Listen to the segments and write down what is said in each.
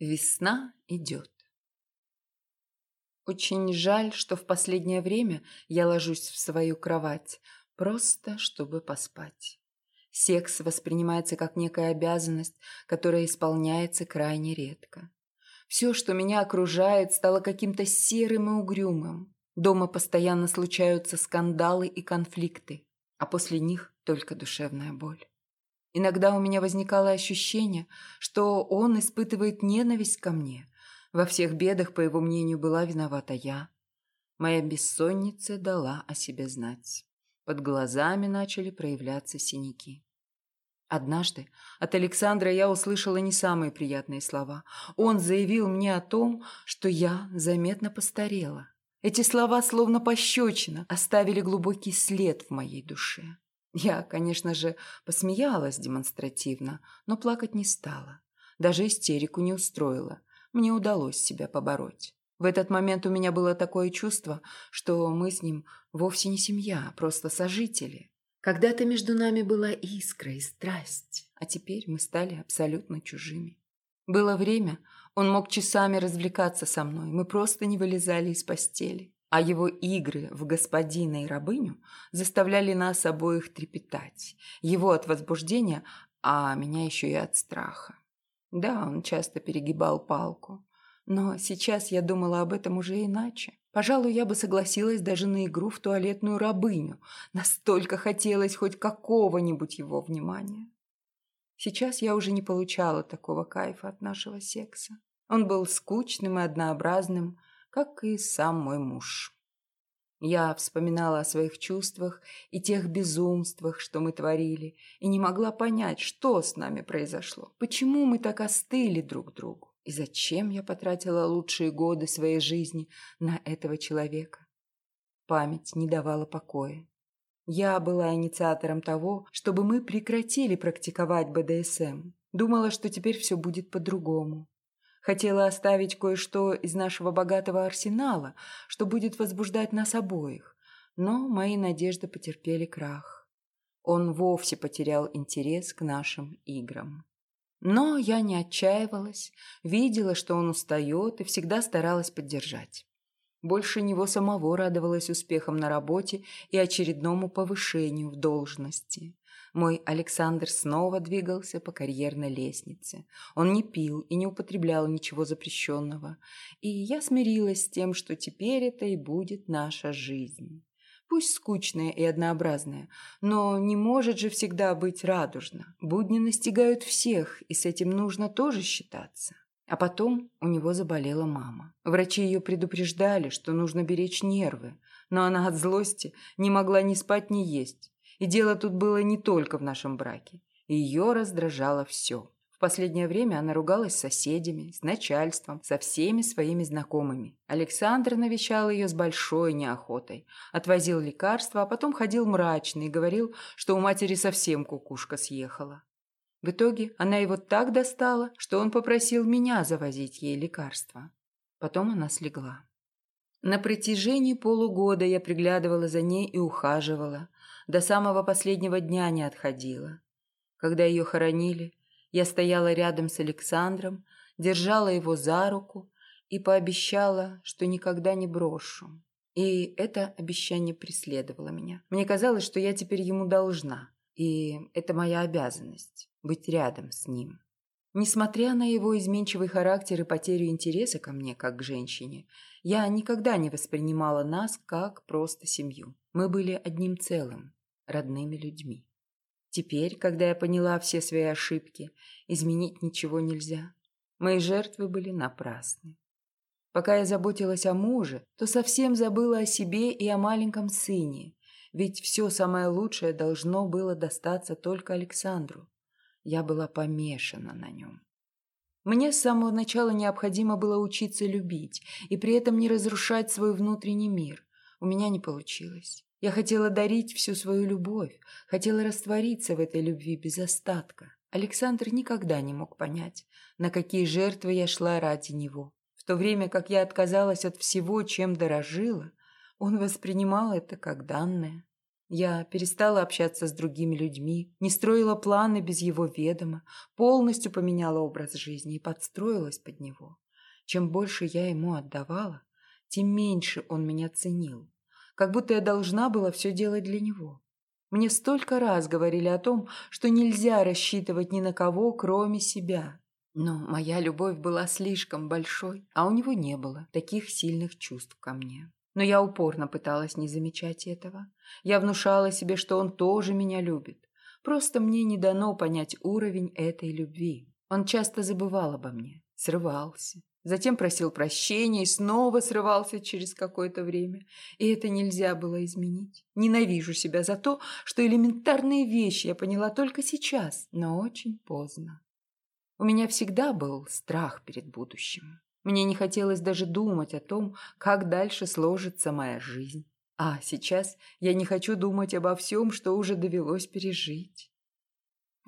Весна идет. Очень жаль, что в последнее время я ложусь в свою кровать, просто чтобы поспать. Секс воспринимается как некая обязанность, которая исполняется крайне редко. Все, что меня окружает, стало каким-то серым и угрюмым. Дома постоянно случаются скандалы и конфликты, а после них только душевная боль. Иногда у меня возникало ощущение, что он испытывает ненависть ко мне. Во всех бедах, по его мнению, была виновата я. Моя бессонница дала о себе знать. Под глазами начали проявляться синяки. Однажды от Александра я услышала не самые приятные слова. Он заявил мне о том, что я заметно постарела. Эти слова, словно пощечина, оставили глубокий след в моей душе. Я, конечно же, посмеялась демонстративно, но плакать не стала. Даже истерику не устроила. Мне удалось себя побороть. В этот момент у меня было такое чувство, что мы с ним вовсе не семья, а просто сожители. Когда-то между нами была искра и страсть, а теперь мы стали абсолютно чужими. Было время, он мог часами развлекаться со мной, мы просто не вылезали из постели а его игры в господина и рабыню заставляли нас обоих трепетать. Его от возбуждения, а меня еще и от страха. Да, он часто перегибал палку. Но сейчас я думала об этом уже иначе. Пожалуй, я бы согласилась даже на игру в туалетную рабыню. Настолько хотелось хоть какого-нибудь его внимания. Сейчас я уже не получала такого кайфа от нашего секса. Он был скучным и однообразным, как и сам мой муж. Я вспоминала о своих чувствах и тех безумствах, что мы творили, и не могла понять, что с нами произошло, почему мы так остыли друг другу, и зачем я потратила лучшие годы своей жизни на этого человека. Память не давала покоя. Я была инициатором того, чтобы мы прекратили практиковать БДСМ. Думала, что теперь все будет по-другому. Хотела оставить кое-что из нашего богатого арсенала, что будет возбуждать нас обоих. Но мои надежды потерпели крах. Он вовсе потерял интерес к нашим играм. Но я не отчаивалась, видела, что он устает и всегда старалась поддержать. Больше него самого радовалась успехам на работе и очередному повышению в должности. Мой Александр снова двигался по карьерной лестнице. Он не пил и не употреблял ничего запрещенного. И я смирилась с тем, что теперь это и будет наша жизнь. Пусть скучная и однообразная, но не может же всегда быть радужно. Будни настигают всех, и с этим нужно тоже считаться. А потом у него заболела мама. Врачи ее предупреждали, что нужно беречь нервы, но она от злости не могла ни спать, ни есть. И дело тут было не только в нашем браке. Ее раздражало все. В последнее время она ругалась с соседями, с начальством, со всеми своими знакомыми. Александр навещал ее с большой неохотой. Отвозил лекарства, а потом ходил мрачный и говорил, что у матери совсем кукушка съехала. В итоге она его так достала, что он попросил меня завозить ей лекарства. Потом она слегла. На протяжении полугода я приглядывала за ней и ухаживала – до самого последнего дня не отходила. Когда ее хоронили, я стояла рядом с Александром, держала его за руку и пообещала, что никогда не брошу. И это обещание преследовало меня. Мне казалось, что я теперь ему должна, и это моя обязанность – быть рядом с ним. Несмотря на его изменчивый характер и потерю интереса ко мне, как к женщине, я никогда не воспринимала нас как просто семью. Мы были одним целым родными людьми. Теперь, когда я поняла все свои ошибки, изменить ничего нельзя. Мои жертвы были напрасны. Пока я заботилась о муже, то совсем забыла о себе и о маленьком сыне, ведь все самое лучшее должно было достаться только Александру. Я была помешана на нем. Мне с самого начала необходимо было учиться любить и при этом не разрушать свой внутренний мир. У меня не получилось. Я хотела дарить всю свою любовь, хотела раствориться в этой любви без остатка. Александр никогда не мог понять, на какие жертвы я шла ради него. В то время как я отказалась от всего, чем дорожила, он воспринимал это как данное. Я перестала общаться с другими людьми, не строила планы без его ведома, полностью поменяла образ жизни и подстроилась под него. Чем больше я ему отдавала, тем меньше он меня ценил, как будто я должна была все делать для него. Мне столько раз говорили о том, что нельзя рассчитывать ни на кого, кроме себя. Но моя любовь была слишком большой, а у него не было таких сильных чувств ко мне. Но я упорно пыталась не замечать этого. Я внушала себе, что он тоже меня любит. Просто мне не дано понять уровень этой любви. Он часто забывал обо мне, срывался. Затем просил прощения и снова срывался через какое-то время. И это нельзя было изменить. Ненавижу себя за то, что элементарные вещи я поняла только сейчас, но очень поздно. У меня всегда был страх перед будущим. Мне не хотелось даже думать о том, как дальше сложится моя жизнь. А сейчас я не хочу думать обо всем, что уже довелось пережить.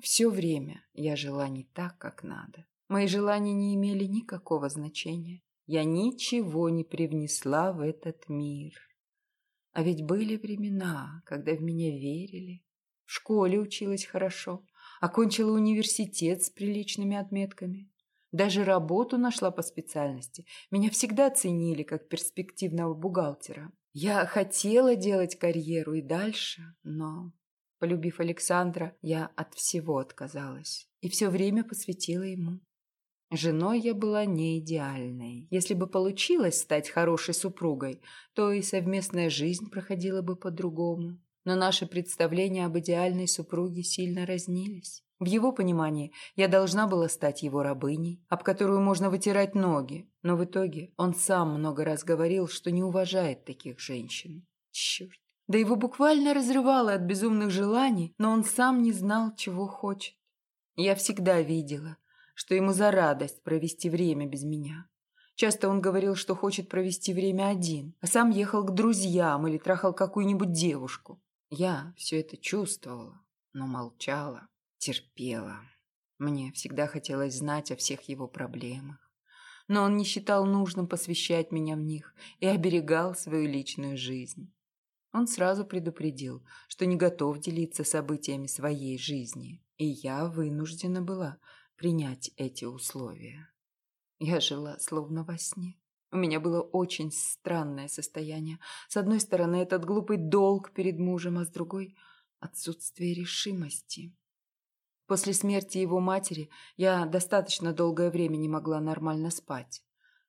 Все время я жила не так, как надо. Мои желания не имели никакого значения. Я ничего не привнесла в этот мир. А ведь были времена, когда в меня верили. В школе училась хорошо, Окончила университет с приличными отметками. Даже работу нашла по специальности. Меня всегда ценили как перспективного бухгалтера. Я хотела делать карьеру и дальше, но, полюбив Александра, я от всего отказалась и все время посвятила ему. Женой я была не идеальной. Если бы получилось стать хорошей супругой, то и совместная жизнь проходила бы по-другому но наши представления об идеальной супруге сильно разнились. В его понимании я должна была стать его рабыней, об которую можно вытирать ноги, но в итоге он сам много раз говорил, что не уважает таких женщин. Черт. Да его буквально разрывало от безумных желаний, но он сам не знал, чего хочет. Я всегда видела, что ему за радость провести время без меня. Часто он говорил, что хочет провести время один, а сам ехал к друзьям или трахал какую-нибудь девушку. Я все это чувствовала, но молчала, терпела. Мне всегда хотелось знать о всех его проблемах. Но он не считал нужным посвящать меня в них и оберегал свою личную жизнь. Он сразу предупредил, что не готов делиться событиями своей жизни, и я вынуждена была принять эти условия. Я жила словно во сне. У меня было очень странное состояние. С одной стороны, этот глупый долг перед мужем, а с другой – отсутствие решимости. После смерти его матери я достаточно долгое время не могла нормально спать.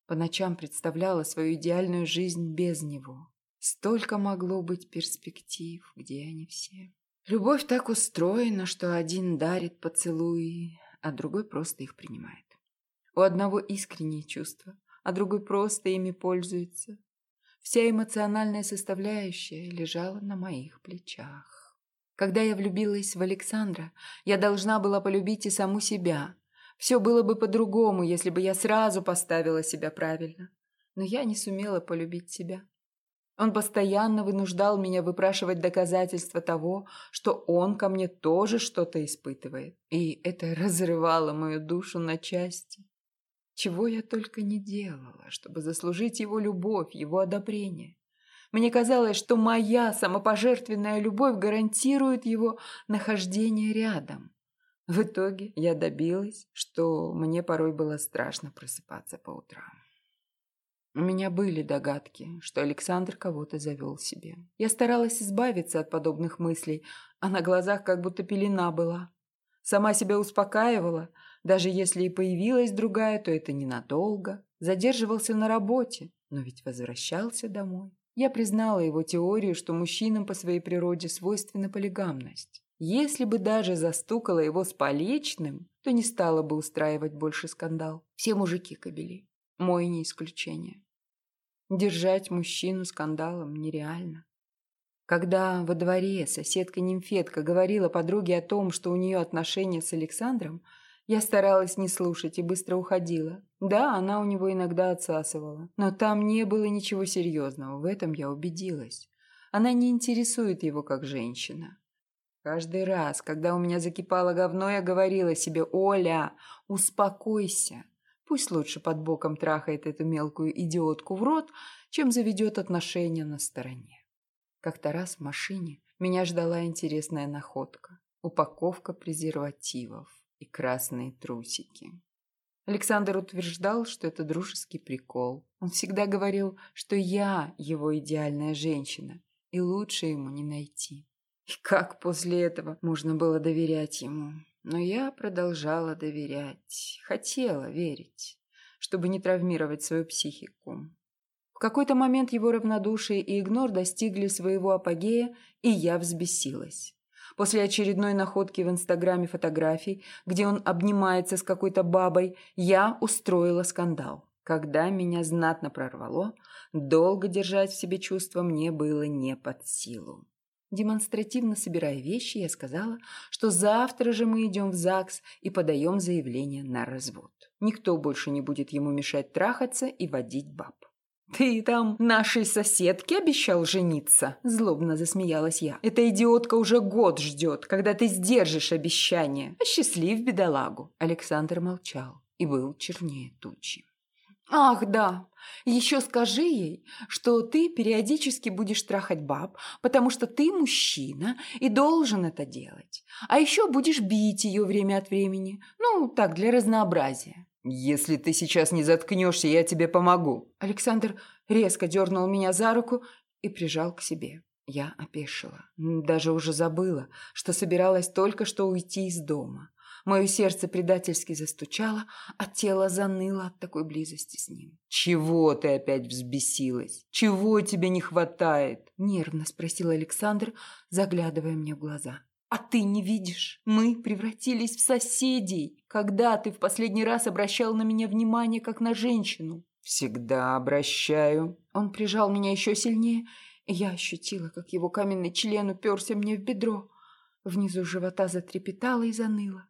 По ночам представляла свою идеальную жизнь без него. Столько могло быть перспектив, где они все. Любовь так устроена, что один дарит поцелуи, а другой просто их принимает. У одного искренние чувства, а другой просто ими пользуется. Вся эмоциональная составляющая лежала на моих плечах. Когда я влюбилась в Александра, я должна была полюбить и саму себя. Все было бы по-другому, если бы я сразу поставила себя правильно. Но я не сумела полюбить себя. Он постоянно вынуждал меня выпрашивать доказательства того, что он ко мне тоже что-то испытывает. И это разрывало мою душу на части. Чего я только не делала, чтобы заслужить его любовь, его одобрение. Мне казалось, что моя самопожертвенная любовь гарантирует его нахождение рядом. В итоге я добилась, что мне порой было страшно просыпаться по утрам. У меня были догадки, что Александр кого-то завел себе. Я старалась избавиться от подобных мыслей, а на глазах как будто пелена была. Сама себя успокаивала – даже если и появилась другая, то это ненадолго. Задерживался на работе, но ведь возвращался домой. Я признала его теорию, что мужчинам по своей природе свойственна полигамность. Если бы даже застукала его с поличным, то не стала бы устраивать больше скандал. Все мужики кобели. Мой не исключение. Держать мужчину скандалом нереально. Когда во дворе соседка-нимфетка говорила подруге о том, что у нее отношения с Александром, я старалась не слушать и быстро уходила. Да, она у него иногда отсасывала. Но там не было ничего серьезного, в этом я убедилась. Она не интересует его как женщина. Каждый раз, когда у меня закипало говно, я говорила себе «Оля, успокойся». Пусть лучше под боком трахает эту мелкую идиотку в рот, чем заведет отношения на стороне. Как-то раз в машине меня ждала интересная находка. Упаковка презервативов и красные трусики. Александр утверждал, что это дружеский прикол. Он всегда говорил, что я его идеальная женщина, и лучше ему не найти. И как после этого можно было доверять ему? Но я продолжала доверять, хотела верить, чтобы не травмировать свою психику. В какой-то момент его равнодушие и игнор достигли своего апогея, и я взбесилась. После очередной находки в Инстаграме фотографий, где он обнимается с какой-то бабой, я устроила скандал. Когда меня знатно прорвало, долго держать в себе чувства мне было не под силу. Демонстративно собирая вещи, я сказала, что завтра же мы идем в ЗАГС и подаем заявление на развод. Никто больше не будет ему мешать трахаться и водить баб. «Ты там нашей соседке обещал жениться?» – злобно засмеялась я. «Эта идиотка уже год ждет, когда ты сдержишь обещание. Осчастлив бедолагу». Александр молчал и был чернее тучи. «Ах, да. Еще скажи ей, что ты периодически будешь трахать баб, потому что ты мужчина и должен это делать. А еще будешь бить ее время от времени. Ну, так, для разнообразия». «Если ты сейчас не заткнешься, я тебе помогу». Александр резко дернул меня за руку и прижал к себе. Я опешила. Даже уже забыла, что собиралась только что уйти из дома. Мое сердце предательски застучало, а тело заныло от такой близости с ним. «Чего ты опять взбесилась? Чего тебе не хватает?» Нервно спросил Александр, заглядывая мне в глаза. «А ты не видишь? Мы превратились в соседей. Когда ты в последний раз обращал на меня внимание, как на женщину?» «Всегда обращаю». Он прижал меня еще сильнее, и я ощутила, как его каменный член уперся мне в бедро. Внизу живота затрепетало и заныло.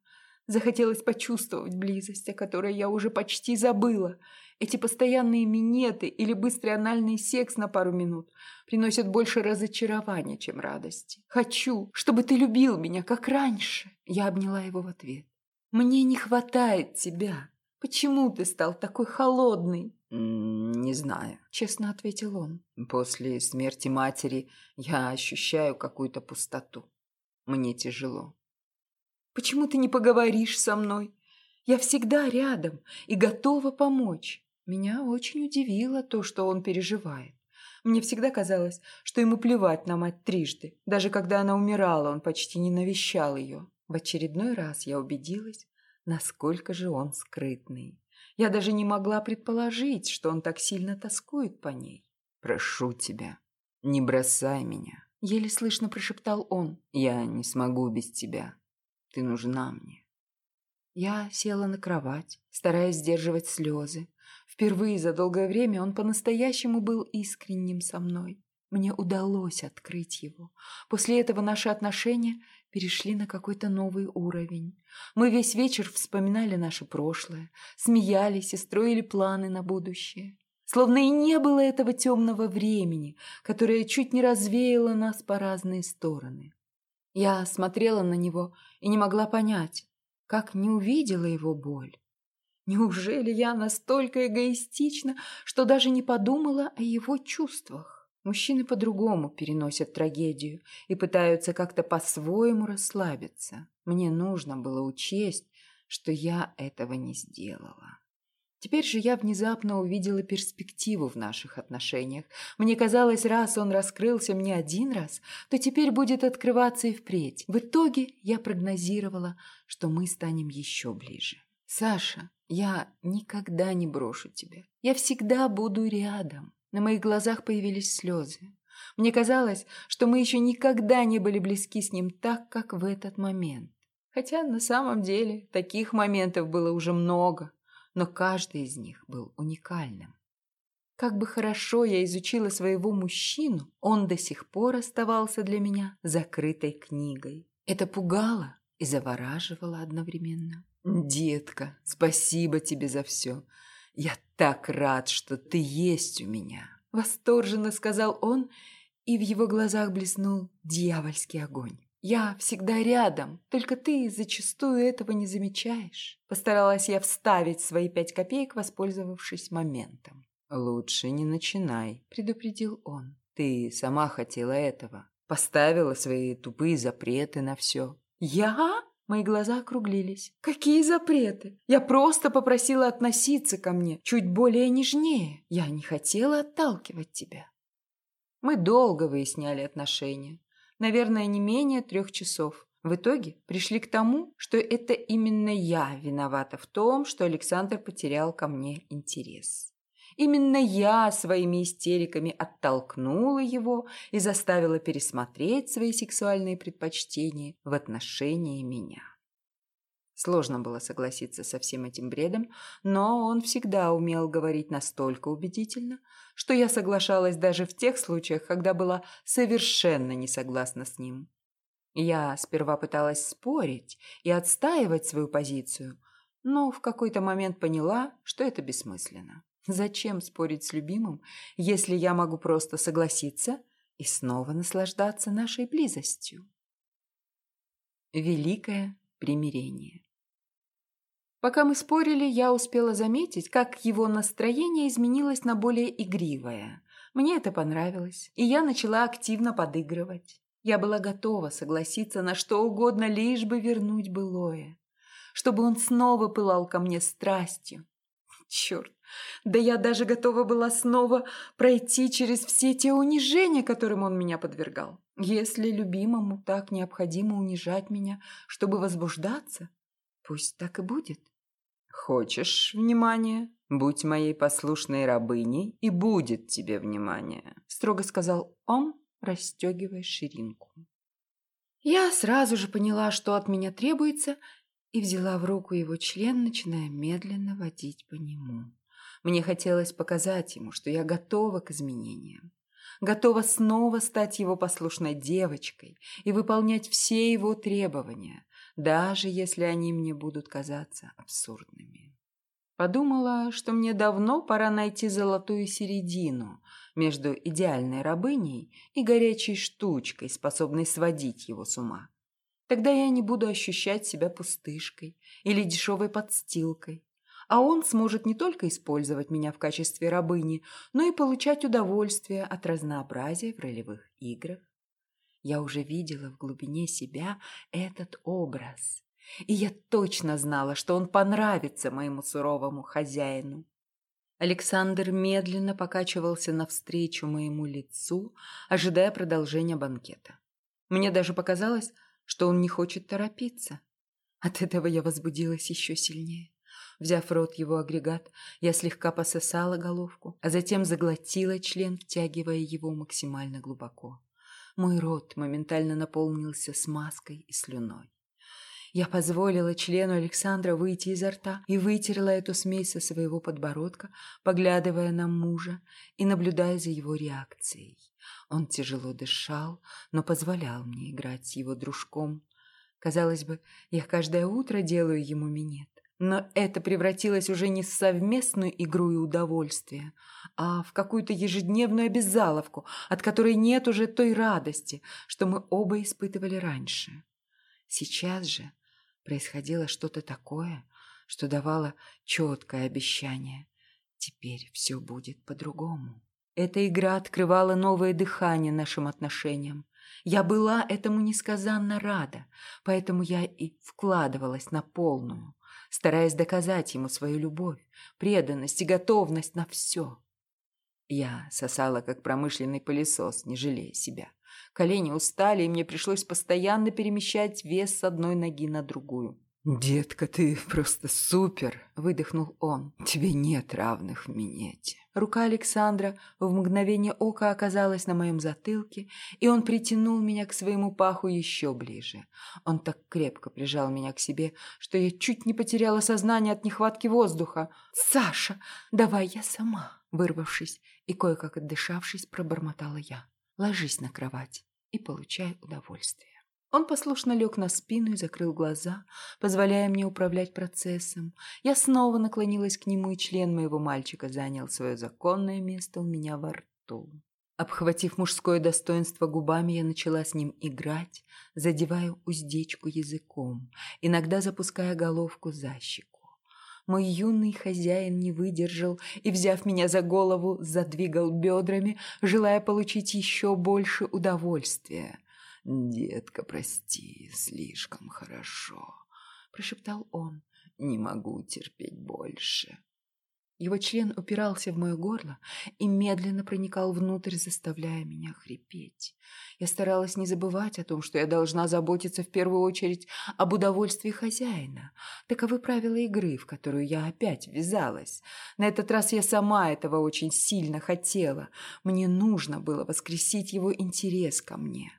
Захотелось почувствовать близость, о которой я уже почти забыла. Эти постоянные минеты или быстрый анальный секс на пару минут приносят больше разочарования, чем радости. Хочу, чтобы ты любил меня, как раньше. Я обняла его в ответ. Мне не хватает тебя. Почему ты стал такой холодный? «Не знаю», — честно ответил он. «После смерти матери я ощущаю какую-то пустоту. Мне тяжело. Почему ты не поговоришь со мной? Я всегда рядом и готова помочь. Меня очень удивило то, что он переживает. Мне всегда казалось, что ему плевать на мать трижды. Даже когда она умирала, он почти не навещал ее. В очередной раз я убедилась, насколько же он скрытный. Я даже не могла предположить, что он так сильно тоскует по ней. «Прошу тебя, не бросай меня», — еле слышно прошептал он. «Я не смогу без тебя. Ты нужна мне. Я села на кровать, стараясь сдерживать слезы. Впервые за долгое время он по-настоящему был искренним со мной. Мне удалось открыть его. После этого наши отношения перешли на какой-то новый уровень. Мы весь вечер вспоминали наше прошлое, смеялись и строили планы на будущее. Словно и не было этого темного времени, которое чуть не развеяло нас по разные стороны. Я смотрела на него и не могла понять, как не увидела его боль. Неужели я настолько эгоистична, что даже не подумала о его чувствах? Мужчины по-другому переносят трагедию и пытаются как-то по-своему расслабиться. Мне нужно было учесть, что я этого не сделала. Теперь же я внезапно увидела перспективу в наших отношениях. Мне казалось, раз он раскрылся мне один раз, то теперь будет открываться и впредь. В итоге я прогнозировала, что мы станем еще ближе. «Саша, я никогда не брошу тебя. Я всегда буду рядом». На моих глазах появились слезы. Мне казалось, что мы еще никогда не были близки с ним так, как в этот момент. Хотя на самом деле таких моментов было уже много но каждый из них был уникальным. Как бы хорошо я изучила своего мужчину, он до сих пор оставался для меня закрытой книгой. Это пугало и завораживало одновременно. «Детка, спасибо тебе за все. Я так рад, что ты есть у меня!» Восторженно сказал он, и в его глазах блеснул дьявольский огонь. Я всегда рядом, только ты зачастую этого не замечаешь. Постаралась я вставить свои пять копеек, воспользовавшись моментом. «Лучше не начинай», — предупредил он. «Ты сама хотела этого. Поставила свои тупые запреты на все. «Я?» Мои глаза округлились. «Какие запреты? Я просто попросила относиться ко мне чуть более нежнее. Я не хотела отталкивать тебя». Мы долго выясняли отношения. Наверное, не менее трех часов. В итоге пришли к тому, что это именно я виновата в том, что Александр потерял ко мне интерес. Именно я своими истериками оттолкнула его и заставила пересмотреть свои сексуальные предпочтения в отношении меня. Сложно было согласиться со всем этим бредом, но он всегда умел говорить настолько убедительно, что я соглашалась даже в тех случаях, когда была совершенно не согласна с ним. Я сперва пыталась спорить и отстаивать свою позицию, но в какой-то момент поняла, что это бессмысленно. Зачем спорить с любимым, если я могу просто согласиться и снова наслаждаться нашей близостью? Великое примирение. Пока мы спорили, я успела заметить, как его настроение изменилось на более игривое. Мне это понравилось, и я начала активно подыгрывать. Я была готова согласиться на что угодно, лишь бы вернуть былое. Чтобы он снова пылал ко мне страстью. Черт, да я даже готова была снова пройти через все те унижения, которым он меня подвергал. Если любимому так необходимо унижать меня, чтобы возбуждаться, пусть так и будет. Хочешь внимания? Будь моей послушной рабыней, и будет тебе внимание, строго сказал он, расстегивая ширинку. Я сразу же поняла, что от меня требуется, и взяла в руку его член, начиная медленно водить по нему. Мне хотелось показать ему, что я готова к изменениям. Готова снова стать его послушной девочкой и выполнять все его требования, даже если они мне будут казаться абсурдными. Подумала, что мне давно пора найти золотую середину между идеальной рабыней и горячей штучкой, способной сводить его с ума. Тогда я не буду ощущать себя пустышкой или дешевой подстилкой, а он сможет не только использовать меня в качестве рабыни, но и получать удовольствие от разнообразия в ролевых играх. Я уже видела в глубине себя этот образ, и я точно знала, что он понравится моему суровому хозяину. Александр медленно покачивался навстречу моему лицу, ожидая продолжения банкета. Мне даже показалось, что он не хочет торопиться. От этого я возбудилась еще сильнее. Взяв рот его агрегат, я слегка пососала головку, а затем заглотила член, втягивая его максимально глубоко. Мой рот моментально наполнился смазкой и слюной. Я позволила члену Александра выйти изо рта и вытерла эту смесь со своего подбородка, поглядывая на мужа и наблюдая за его реакцией. Он тяжело дышал, но позволял мне играть с его дружком. Казалось бы, я каждое утро делаю ему минет. Но это превратилось уже не в совместную игру и удовольствие, а в какую-то ежедневную обязаловку, от которой нет уже той радости, что мы оба испытывали раньше. Сейчас же происходило что-то такое, что давало четкое обещание. Теперь все будет по-другому. Эта игра открывала новое дыхание нашим отношениям. Я была этому несказанно рада, поэтому я и вкладывалась на полную, стараясь доказать ему свою любовь, преданность и готовность на все. Я сосала, как промышленный пылесос, не жалея себя. Колени устали, и мне пришлось постоянно перемещать вес с одной ноги на другую. «Детка, ты просто супер!» – выдохнул он. «Тебе нет равных в минете». Рука Александра в мгновение ока оказалась на моем затылке, и он притянул меня к своему паху еще ближе. Он так крепко прижал меня к себе, что я чуть не потеряла сознание от нехватки воздуха. «Саша, давай я сама!» Вырвавшись и кое-как отдышавшись, пробормотала я. «Ложись на кровать и получай удовольствие». Он послушно лег на спину и закрыл глаза, позволяя мне управлять процессом. Я снова наклонилась к нему, и член моего мальчика занял свое законное место у меня во рту. Обхватив мужское достоинство губами, я начала с ним играть, задевая уздечку языком, иногда запуская головку за щеку. Мой юный хозяин не выдержал и, взяв меня за голову, задвигал бедрами, желая получить еще больше удовольствия. «Детка, прости, слишком хорошо», — прошептал он. «Не могу терпеть больше». Его член упирался в мое горло и медленно проникал внутрь, заставляя меня хрипеть. Я старалась не забывать о том, что я должна заботиться в первую очередь об удовольствии хозяина. Таковы правила игры, в которую я опять ввязалась. На этот раз я сама этого очень сильно хотела. Мне нужно было воскресить его интерес ко мне.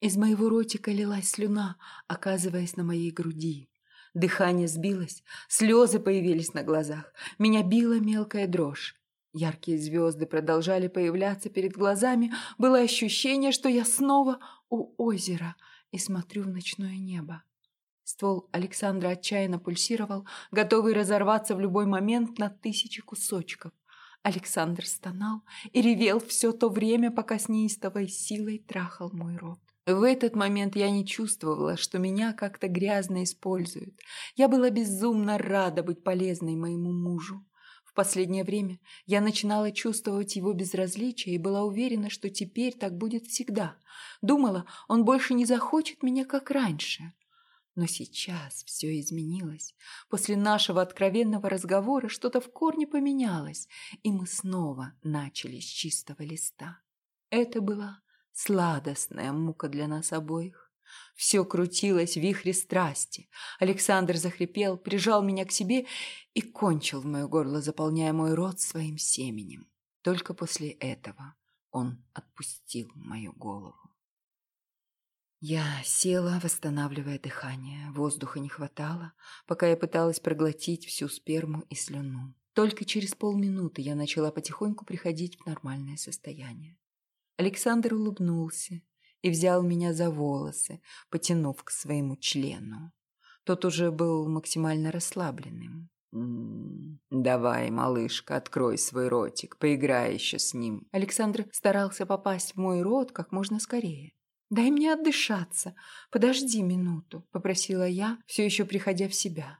Из моего ротика лилась слюна, оказываясь на моей груди. Дыхание сбилось, слезы появились на глазах. Меня била мелкая дрожь. Яркие звезды продолжали появляться перед глазами. Было ощущение, что я снова у озера и смотрю в ночное небо. Ствол Александра отчаянно пульсировал, готовый разорваться в любой момент на тысячи кусочков. Александр стонал и ревел все то время, пока с неистовой силой трахал мой рот. В этот момент я не чувствовала, что меня как-то грязно используют. Я была безумно рада быть полезной моему мужу. В последнее время я начинала чувствовать его безразличие и была уверена, что теперь так будет всегда. Думала, он больше не захочет меня, как раньше. Но сейчас все изменилось. После нашего откровенного разговора что-то в корне поменялось, и мы снова начали с чистого листа. Это была Сладостная мука для нас обоих. Все крутилось в вихре страсти. Александр захрипел, прижал меня к себе и кончил в мое горло, заполняя мой рот своим семенем. Только после этого он отпустил мою голову. Я села, восстанавливая дыхание. Воздуха не хватало, пока я пыталась проглотить всю сперму и слюну. Только через полминуты я начала потихоньку приходить в нормальное состояние. Александр улыбнулся и взял меня за волосы, потянув к своему члену. Тот уже был максимально расслабленным. «Давай, малышка, открой свой ротик, поиграй еще с ним». Александр старался попасть в мой рот как можно скорее. «Дай мне отдышаться. Подожди минуту», — попросила я, все еще приходя в себя.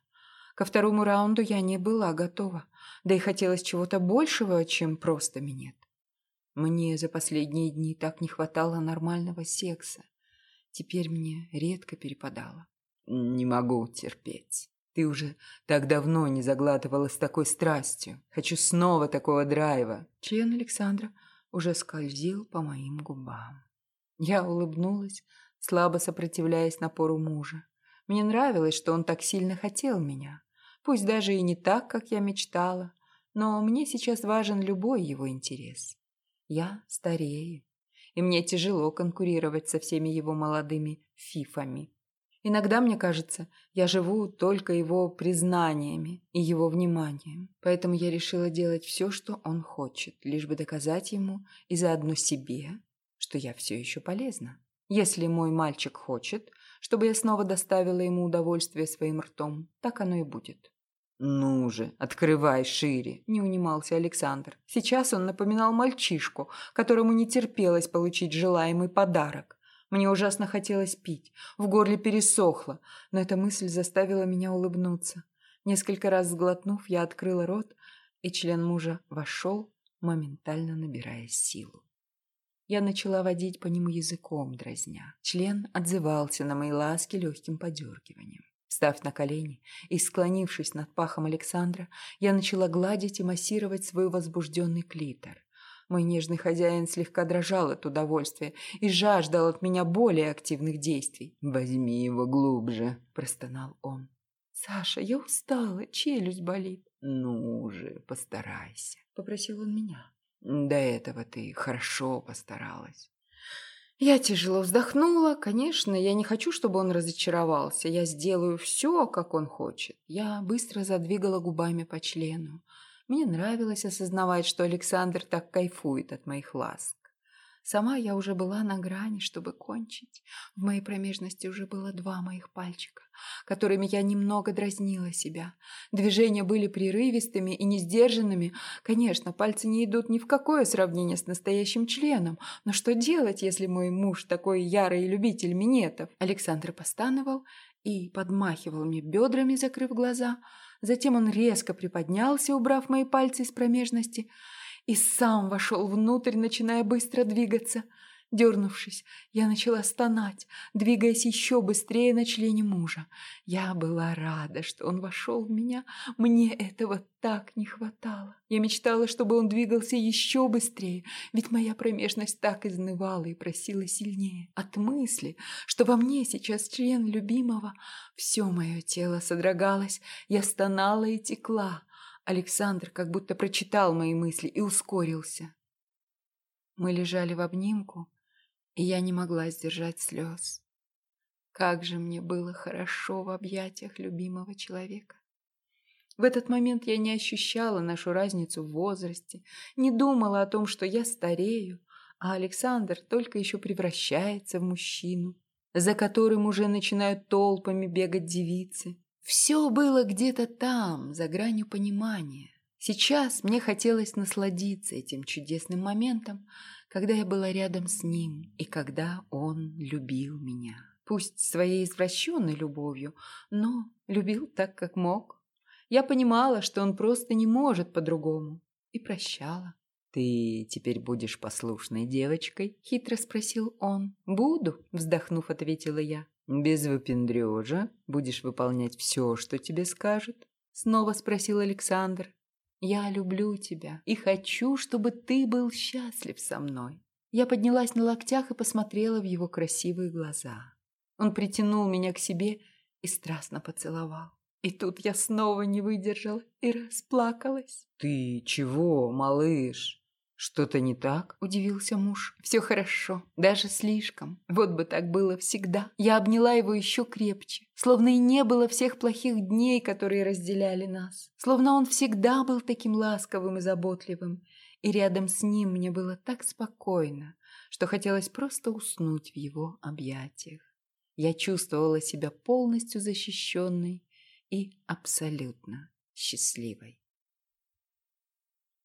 Ко второму раунду я не была готова, да и хотелось чего-то большего, чем просто минет. Мне за последние дни так не хватало нормального секса. Теперь мне редко перепадало. Не могу терпеть. Ты уже так давно не заглатывала с такой страстью. Хочу снова такого драйва. Член Александра уже скользил по моим губам. Я улыбнулась, слабо сопротивляясь напору мужа. Мне нравилось, что он так сильно хотел меня. Пусть даже и не так, как я мечтала, но мне сейчас важен любой его интерес. Я старею, и мне тяжело конкурировать со всеми его молодыми фифами. Иногда мне кажется, я живу только его признаниями и его вниманием. Поэтому я решила делать все, что он хочет, лишь бы доказать ему и заодно себе, что я все еще полезна. Если мой мальчик хочет, чтобы я снова доставила ему удовольствие своим ртом, так оно и будет. «Ну же, открывай шире!» – не унимался Александр. Сейчас он напоминал мальчишку, которому не терпелось получить желаемый подарок. Мне ужасно хотелось пить, в горле пересохло, но эта мысль заставила меня улыбнуться. Несколько раз сглотнув, я открыла рот, и член мужа вошел, моментально набирая силу. Я начала водить по нему языком, дразня. Член отзывался на мои ласки легким подергиванием. Встав на колени и склонившись над пахом Александра, я начала гладить и массировать свой возбужденный клитор. Мой нежный хозяин слегка дрожал от удовольствия и жаждал от меня более активных действий. «Возьми его глубже», – простонал он. «Саша, я устала, челюсть болит». «Ну же, постарайся», – попросил он меня. «До этого ты хорошо постаралась». Я тяжело вздохнула. Конечно, я не хочу, чтобы он разочаровался. Я сделаю все, как он хочет. Я быстро задвигала губами по члену. Мне нравилось осознавать, что Александр так кайфует от моих ласк. Сама я уже была на грани, чтобы кончить. В моей промежности уже было два моих пальчика, которыми я немного дразнила себя. Движения были прерывистыми и несдержанными. Конечно, пальцы не идут ни в какое сравнение с настоящим членом. Но что делать, если мой муж такой ярый любитель минетов? Александр постановал и подмахивал мне бедрами, закрыв глаза. Затем он резко приподнялся, убрав мои пальцы из промежности, и сам вошел внутрь, начиная быстро двигаться – Дернувшись, я начала стонать, двигаясь еще быстрее на члене мужа. Я была рада, что он вошел в меня. Мне этого так не хватало. Я мечтала, чтобы он двигался еще быстрее, ведь моя промежность так изнывала и просила сильнее. От мысли, что во мне сейчас член любимого, все мое тело содрогалось, я стонала и текла. Александр как будто прочитал мои мысли и ускорился. Мы лежали в обнимку, и я не могла сдержать слез. Как же мне было хорошо в объятиях любимого человека. В этот момент я не ощущала нашу разницу в возрасте, не думала о том, что я старею, а Александр только еще превращается в мужчину, за которым уже начинают толпами бегать девицы. Все было где-то там, за гранью понимания. Сейчас мне хотелось насладиться этим чудесным моментом, когда я была рядом с ним и когда он любил меня. Пусть своей извращенной любовью, но любил так, как мог. Я понимала, что он просто не может по-другому, и прощала. «Ты теперь будешь послушной девочкой?» — хитро спросил он. «Буду», — вздохнув, ответила я. «Без выпендрежа будешь выполнять все, что тебе скажут?» — снова спросил Александр. Я люблю тебя и хочу, чтобы ты был счастлив со мной. Я поднялась на локтях и посмотрела в его красивые глаза. Он притянул меня к себе и страстно поцеловал. И тут я снова не выдержала и расплакалась. «Ты чего, малыш?» «Что-то не так?» – удивился муж. «Все хорошо, даже слишком. Вот бы так было всегда». Я обняла его еще крепче, словно и не было всех плохих дней, которые разделяли нас. Словно он всегда был таким ласковым и заботливым. И рядом с ним мне было так спокойно, что хотелось просто уснуть в его объятиях. Я чувствовала себя полностью защищенной и абсолютно счастливой.